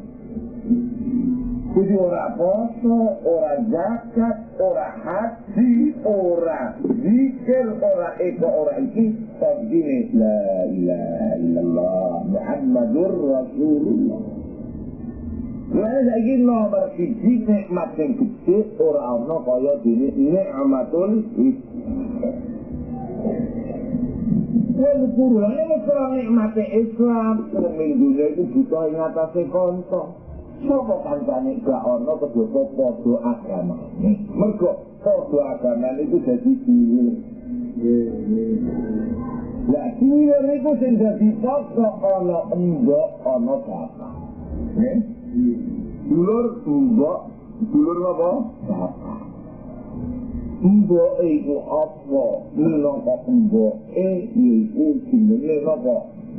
Jadi ora poso, ora zakat, ora haji, ora zikir, ora eko, ora iki, tapi ini la ilaha illallah Muhammadur Rasulullah. Lalu lagi nomor siji nikmat yang gede ora ono kaya dini nikmatul Islam. Wong guru lan nek ora nikmate Islam, wong minggu itu butuh ing atase konco. Sopo kancane gak ana kejaba padha agama. Mergo padha agama itu dadi cilik. Lah cilik niku sing dadi padha ana mbok ana. Nggih. Dulur mbok, dulur apa? Mbok iku apa? Minangka mbok e iku jenenge apa?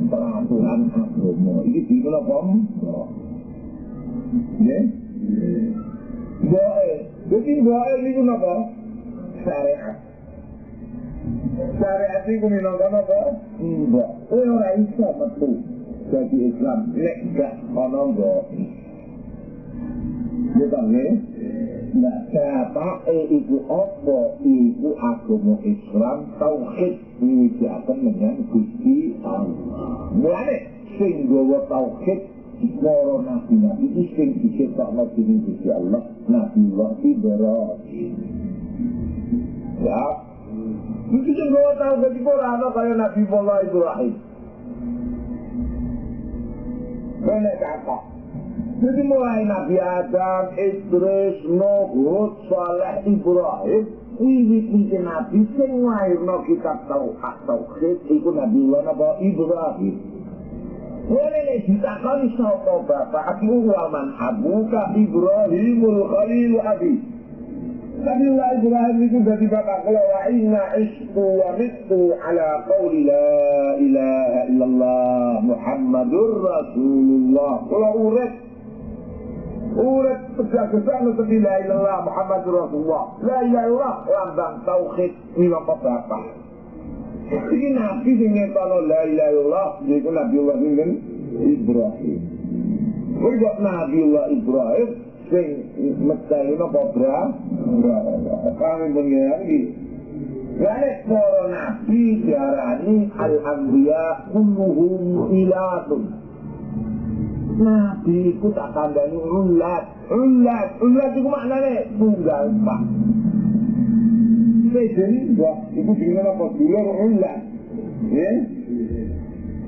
Peraturan agama. Iki apa? Ya? Bae, jadi bae niku napa? Syariat. Syariat niku minangka napa? Mbak, kowe ora iso metu dadi Islam nek gak ana mbok. Ya ta nggih? Nah, siapa eh ibu apa ibu agama Islam tauhid diwujudkan dengan Gusti Allah. Mulane sing gawa tauhid israr og nafina. Biz hiç denk düşe sağlar ki Allah nafin vakti berat. Ya. Çünkü sen bana tavsa ki bana ana kaya nafi vallahi durahim. Böyle kaka. Jadi mulai Nabi Adam, Idris, Nuh, Hud, Saleh, Ibrahim, wiwitine Nabi sing ngairno kitab Tauhid, Tauhid iku Nabi Allah Ibrahim. ولن يتقن شوقك فأبوه ومن حبوك إبراهيم الخليل أبي نبي الله إبراهيم يقول في بقى وإن عشت ومت على قول لا إله إلا الله محمد رسول الله قل أورك أورك تكسان تقول لا إله إلا الله محمد رسول الله لا إله إلا الله وأنت توخذ من قطع Iki nabi sing ngetano la ilaha illallah Nabi Allah sinten Ibrahim. Allah Ibrahim sing mecah napa bra? Kami pengen iki. Lane para nabi diarani al-anbiya kulluhum ilatun. Nabi ku tak kandani ulat, ulat, ulat itu maknanya tunggal pak. compensation itu ikut dengan apa dulur ulang. ya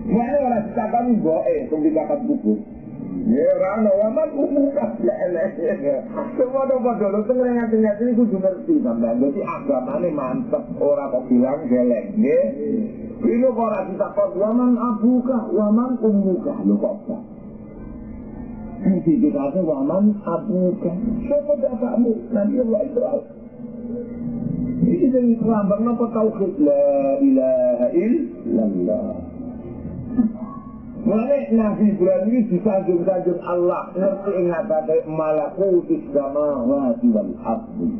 Mana orang cakap ni eh tunggu cakap buku. Ya rano waman umum kabla eleh. Semua orang pas dulu tengah dengan tengah sini juga ngerti tambah. Jadi agama ni mantep orang kok bilang jelek ya. Ini orang kita kok waman abuka waman umuka lu kok tak. Ini dikasih waman abuka. Siapa bapakmu nanti Allah itu Ini jadi kelambang apa tauhid la ilaha illallah. Mulai Nabi Ibrahim ini disanjung-sanjung Allah ngerti ingatake malakutis samawati wal ardi.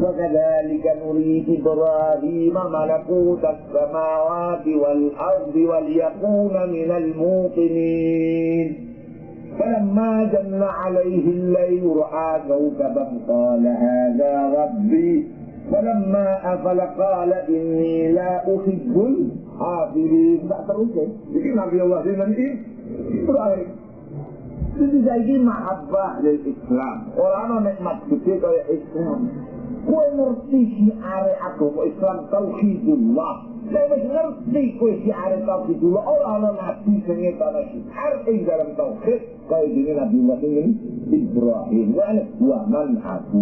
وكذلك نري إبراهيم ملكوت السماوات والأرض وليكون من الموقنين فلما جن عليه الليل رأى كوكبا قال هذا ربي فلما أفل قال إني لا أحب الحافلين tak ya ini Nabi Allah nanti Ibrahim itu jadi mahabbah dari Islam orang nikmat gede kayak Islam kue ngerti siare agama Islam tauhidullah Saya wis ngerti kue siare tauhidullah orang nabi sing ngetana siar ing dalam tauhid kaya gini Nabi Allah ini Ibrahim wa man aku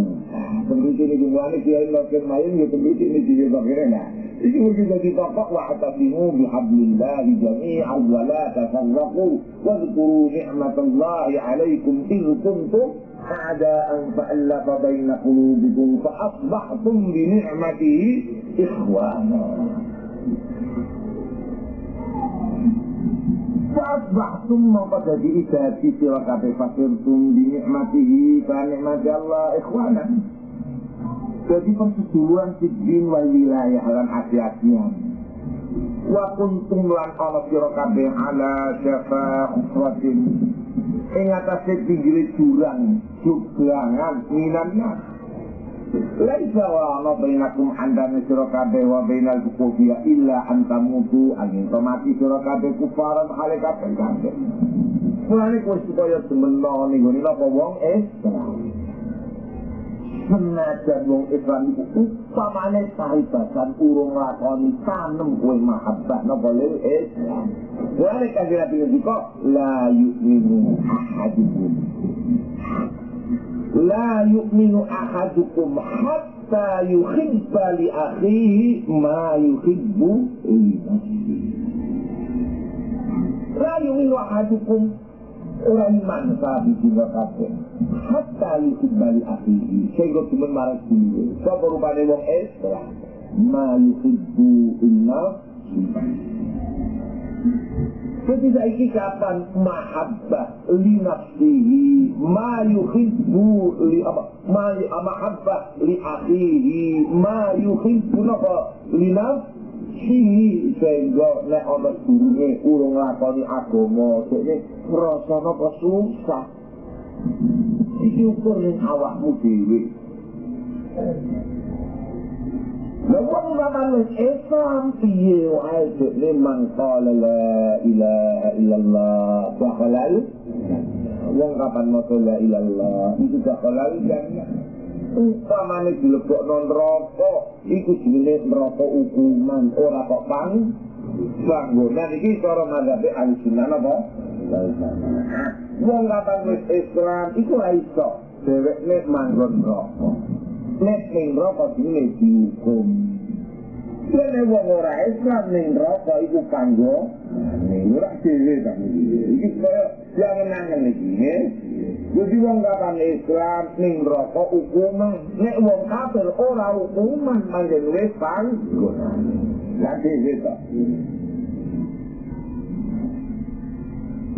Pembiti ini jumlahnya kiai makin main ya pembiti ini jadi bagaimana Ini mungkin jadi pokok wa atasimu bihablillahi jami'an wa la tafarraku wadhkuru ni'matallahi alaikum iz kuntum أعداء فألف بين قلوبكم فأصبحتم بنعمته إخوانا Fa'asbahtum mau jadi jadi sila kabe fakirtum dinikmatihi nikmati Allah ikhwana. Jadi persetujuan sidin wal wilayah lan hati-hatian. Wa kuntum lan ala sila kabe ala syafa khusratin. Ingat atasnya pinggir jurang, jubrangan, minannya. Laisa wa ana bainakum andane sira kabeh wa bainal kufiyya illa an tamutu angin to mati sira kabeh kufaran hale kabeh kabeh. Mulane kuwi supaya semeno ning ngene apa wong eh senajan wong Islam iku upamane paribasan urung lakoni tanem kowe mahabbah napa lho Islam. Wale kanjeng Nabi ngendika la yu'minu ahadukum. لا يؤمن أحدكم حتى يحب لأخيه ما يحب لنفسه لا يؤمن أحدكم orang iman sahabat juga kafir hatta yuhibba li akhihi sehingga cuma marah sendiri so berubahnya wong Islam ma yuhibbu illa Jadi saiki kapan? Mahabbah li nafsihi ma yuhibbu li apa? Ma mahabbah li akhihi ma yuhibbu apa li nafsihi. Sehingga nek ana durunge urung lakoni agama dene rasa napa? Susah. Iki ukur ning awakmu dhewe Ngamal wis Islam piye wae dekne mangkala la ilaha illallah wa halal. Wong kapan maca la ilallah itu gak halal jannah. Upamane dilebokno neraka iku jenenge neraka hukuman ora kok pang panggonan iki cara mazhab al-sunnah apa? Wong kapan Islam iku ora iso dhewekne manggon neraka. Nek ning neraka dine dihukum. Dene wong ora Islam ning neraka iku kanggo ning ora dhewe ta iki. kaya jangan nangen iki. Jadi wong kapan Islam ning neraka hukuman, nek wong kafir ora hukuman panjen wis panggo. Lah dhewe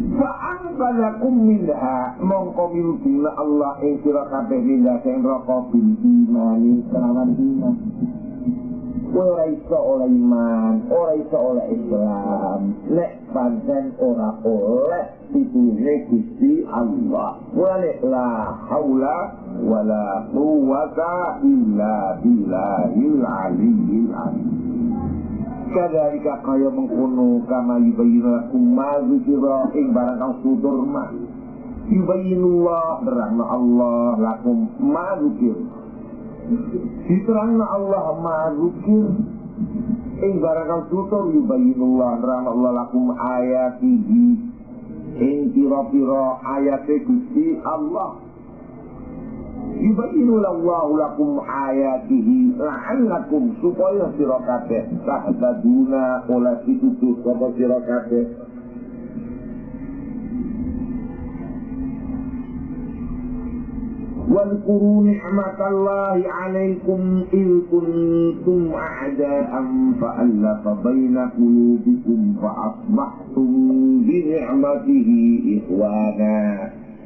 Fa'an balakum minha mongko milkina Allah ing sira kabeh minha sing roko bil imani kelawan iman. Ora iso oleh iman, ora iso oleh Islam. Nek pancen ora oleh pitune Gusti Allah. Wala la haula wala quwwata illa billahil aliyyil azim. Kadalika kaya mengkono kama yubayinu lakum ma zikira ing barang kang sudur ma. Yubayinullah terangna Allah lakum ma zikir. Diterangna Allah ma zikir ing barang kang sudur yubayinullah terangna Allah lakum ayatihi ing pira-pira ayate Gusti Allah yubayinu lallahu lakum ayatihi la'allakum supaya sira kabeh tahtaduna oleh pitutur sapa sira kabeh واذكروا نعمة الله عليكم إذ كنتم أعداء فألف بين قلوبكم فأصبحتم بنعمته إخوانا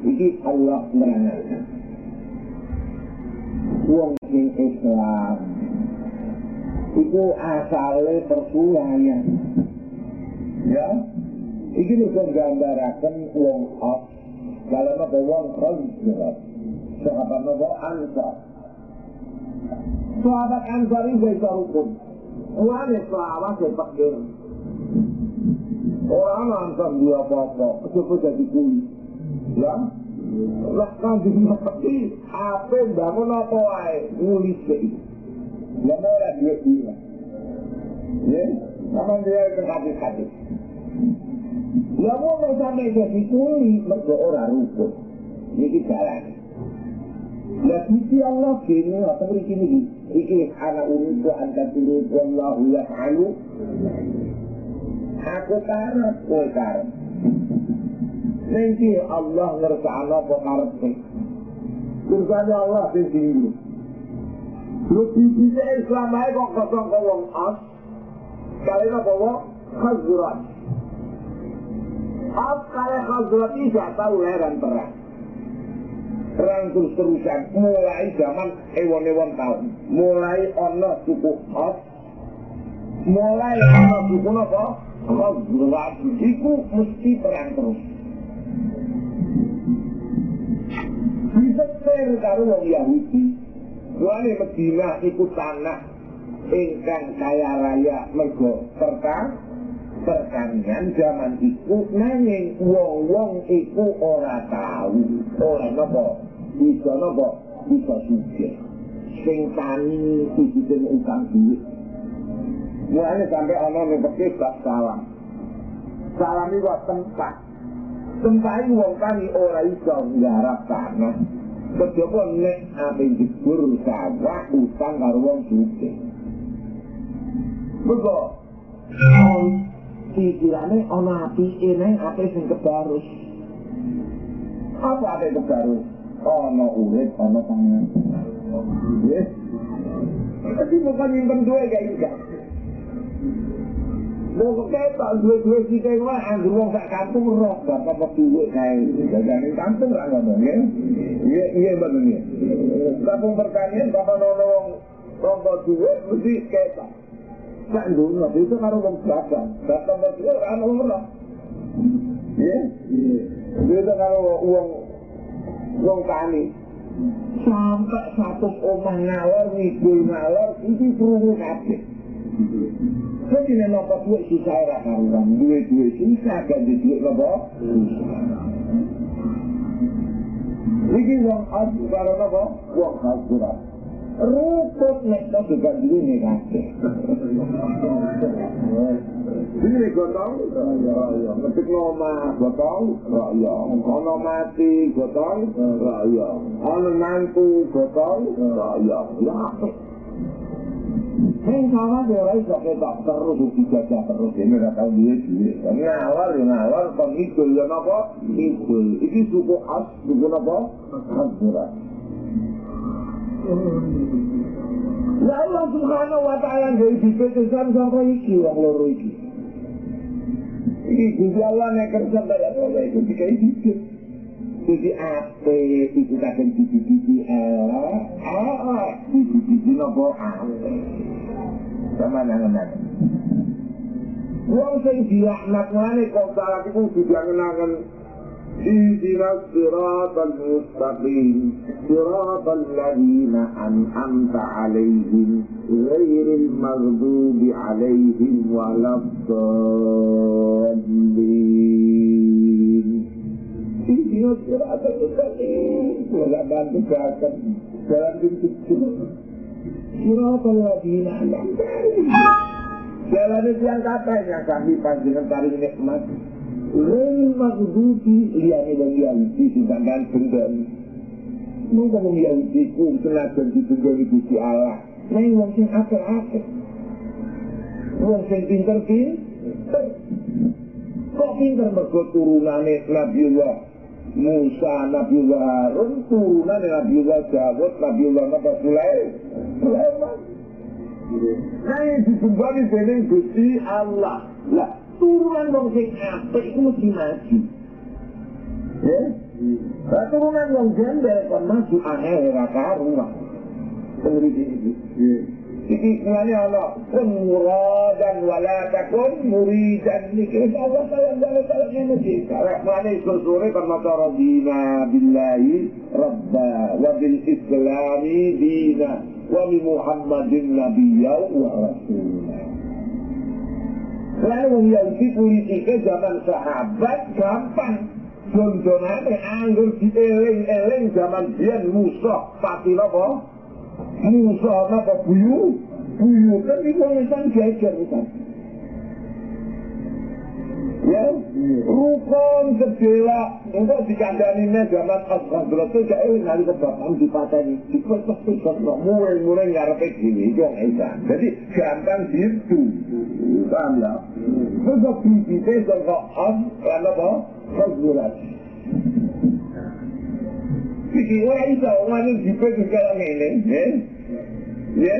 إذ الله menerangkan wong sing Islam. Iku asale persulayan ya? Iki lho gambaraken wong op kalau apa wong khazrat sahabat apa ansar. Sahabat ansar itu bisa hukum. Wale selawat ya pakir Orang ansar dia apa-apa Kecuali jadi kuli. Ya lah kanjeng Nabi ape bangun apa wae? Nulis iki ya ora duwe iki ya sampeyan dia ke hadis-hadis ya mau sampe jadi kuli mergo ora rukun iki jalan. Ya sisi Allah kini atau beri kini iki anak uniku anda pilih wallahu yaf'alu. Aku karep kowe karep Nanti Allah ngersakno apa karepe. Urusannya Allah sing dingin. Lebih bisa Islam ae kok kosong kok wong as. Kalian apa wong khazrat. As kalian khazrat ini gak tahu leran perang. Perang terus terusan mulai zaman ewon-ewon tahun. Mulai ono suku as. Mulai ono suku apa? Khazrat. Iku mesti perang terus. Disetir karo wong Yahudi. Wale Medina iku tanah ingkang kaya raya mergo serta pertanian zaman iku nanging wong-wong iku ora tahu ora napa bisa napa bisa sugih sing tani iki sing utang duit. Mulane sampai ana ning pekih bab salam. Salam iku tempat. Tempat wong tani ora iso nggarap tanah. Kejaba nek ape jebur sawah utang karo wong sugih. Mergo pikirane ana apike nang ape sing kebarus. Apa ape kebarus? Ana urip, ana tangan. Yes. Tapi bukan nyimpen duit kayak Mau ketok kita itu lah, anggur wong sak kampung roh, bapak apa duit kayak jajan kampung lah ngono ya. Iya, iya bener ya. Kampung pertanian, bapak nono wong rombо duit, mesti ketok. Sak dunia, itu karo wong dagang. Dagang duit, kan wong roh. Iya? Itu karo wong wong tani. Sampai satu omah ngalor, ngidul ngalor, itu perlu kabeh. Jadi nek nopo duit sisa ora karuan, duit-duit sisa ganti duit nopo? Iki wong asu karo nopo? Wong khasurat. Rukut nek to juga duit nek kabeh. Ini nek gotong, ya Ketik nomah, gotong, ya Ono mati, gotong, ya Ono nantu, gotong, ya Ya Sering sama dia orang itu pakai tak terus, dijajah terus. Ini udah tahu dia duit. Ini awal, yang awal, pengidul, ya apa? Idul. Ini suku as, suku apa? Asura. Ya Allah subhanahu wa ta'ala dari diketesan sampai iki, wang loro iki. Ini Gusti Allah yang kerja pada ya Allah itu jika hidup. Jadi apa itu kadang biji-biji elek, elek, biji-biji nopo ah, apa? kemenangan. Wong sing dilaknat mana kok salah itu juga kenangan Hidina siratan mustaqim. Siratan ladina an'amta alaihim Ghairil maghdubi alaihim Walabdallin Hidina siratan mustaqim. Walabdallin Walabdallin Walabdallin ladhina an'amta alaihim Jalan itu yang kata yang kami panjenengan paling nikmat Rel maghdubi liyane wong Yahudi sing sampean bendem. Monggo wong Yahudi ku senajan ditunggangi Gusti Allah. Nang wong sing apik-apik. Wong sing pinter-pinter. Kok pinter mergo turunane Nabiullah Musa, Nabiullah Harun, turunane Nabiullah Dawud, Nabiullah Nabi Sulaiman. Nah, yang ditunggangi dening Gusti Allah. Lah, turunan wong sing apik iku mesti maju. Ngene ana kun muradan wala takun muridan niki Allah sayang jalan jalan ini sih. Kalau mana itu sore kan maka radina billahi rabba wa bil islami dina wa bi muhammadin nabiyya wa rasulah. Lalu Yahudi politiknya zaman sahabat gampang. Jonjonane anggur dieling-eling zaman biyen Musa pati apa? Musa apa buyu? Buyu kan itu misalnya jajar misalnya. Ya, rukun sebela untuk dikandani zaman Ashabul itu gak ewe ngali kebapam di pateni di kota kota mulai-mulai ngarepe gini itu yang jadi gampang gitu paham ya terus biji itu kok as karena apa Ashabul Iki ora iso ngene dipe sekarang ini ya ya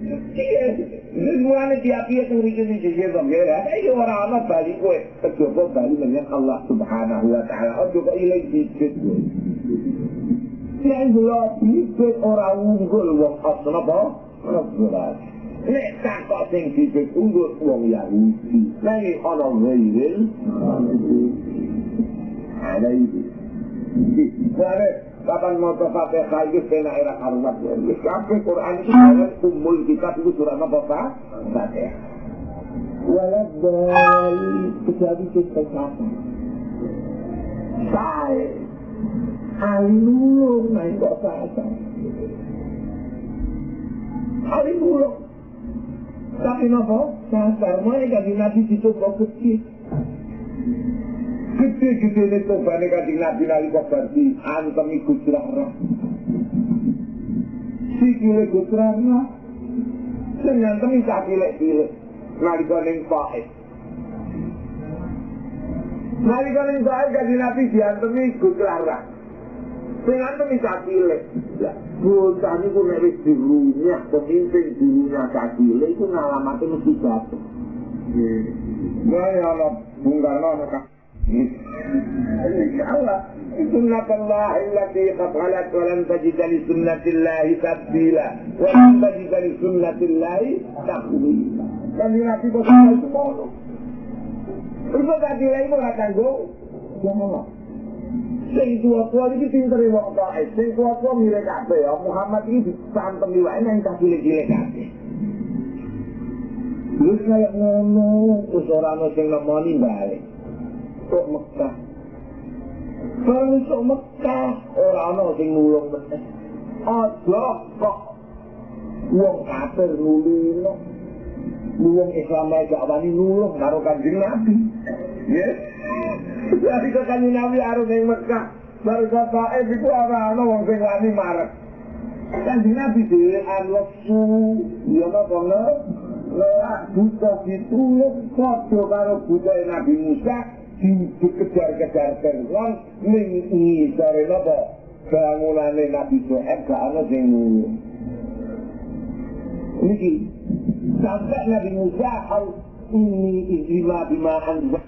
Iya, semuanya tiap-tiap turi ini jadi bangga. Ayo orang anak balik gue, kecoba balik dengan Allah Subhanahu Wa Taala. Oh coba ilang dikit gue. Yang belum dikit orang unggul wong asal apa? Rasulullah. Nek takut sing dikit unggul wong Yahudi. Lagi orang Gairil. Ada itu. Jadi, Bahkan motosate saiki penak era karuan ya. Wis kabeh Quran iki ayat umul kitab iku surah apa Pak? Fatihah. Walad dari kitab itu tercatat. Sai alulung nang kok kata. Alulung. Tapi nopo? Sasar mulai kaji nabi ditutup kecil. Gede-gede ini cobanya kanjeng Nabi nalika berarti antem ikut cerah-cerah. Sikile gutrana. Sing ngantem sak cilik-cilik. Nalika ning pae. Nalika ning pae kanjeng Nabi. Sing ngantem sak cilik. Lah, bocah niku nek wis dirunyah pemimpin dirunyah sak cilik iku ngalamate mesti jatuh. Ya ya ana Bung Karno ana Allah سنة الله التي قد خلت ولن تجد لسنة الله تبديلا ولن تجد لسنة الله تحويلا dan dinasti kosong itu mau Ibu tadi lagi mau kata gue Jangan Sing tua-tua ini pinter wong taif Sing tua-tua milih kabeh ya Muhammad ini disantem di wae nang cilik-cilik kabeh Terus kayak ngono Terus orang sing nemoni balik Kok Mekah Barang iso Mekah ora ana sing nulung meneh. Aja kok wong kafir nulung. Nulung Islam ae gak wani nulung karo Kanjeng Nabi. Ya. Jadi kok Kanjeng Nabi harus ning Mekah. Baru kata eh itu ora ana wong sing wani marek. Kanjeng Nabi dhewe anlepsu ya napa Lewat buta ditulung Foto karo buta Nabi Musa 141 من إيثار لبا فأمولانا نبيتو حكا على زينو نجي تنبأنا بالمساحة إني إجرما بما أنزل